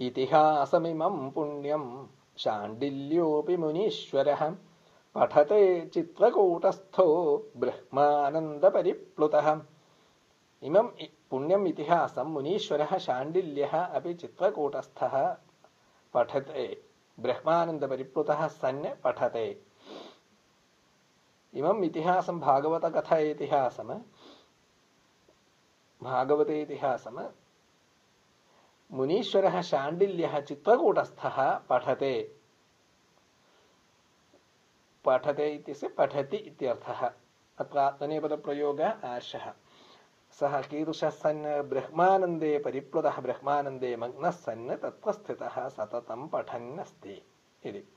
इतिहासमिमं पुण्यं शाण्डिल्योऽपि मुनीश्वरः। पठते चित्रकूटस्थो ब्रह्मानन्दपरिप्लुतः। इमं पुण्यम् इतिहासं मुनीश्वरः, शाण्डिल्यः अपि चित्रकूटस्थः। पठते ब्रह्मानन्दपरिप्लुतः सन् पठते। इमम् इतिहासं भागवतकथा इतिहासम्। भागवते इतिहासम् मुनीश्वरः शाण्डिल्यः चित्रकूटस्थः पठते। पठते इत्यस्य पठति इत्यर्थः। अत्र आत्मनेपदप्रयोगः आर्षः। सः कीदृशः सन्? ब्रह्मानन्दे परिप्लुतः ब्रह्मानन्दे मग्नः सन्? तत्र स्थितः सततं पठन्नस्ति इति।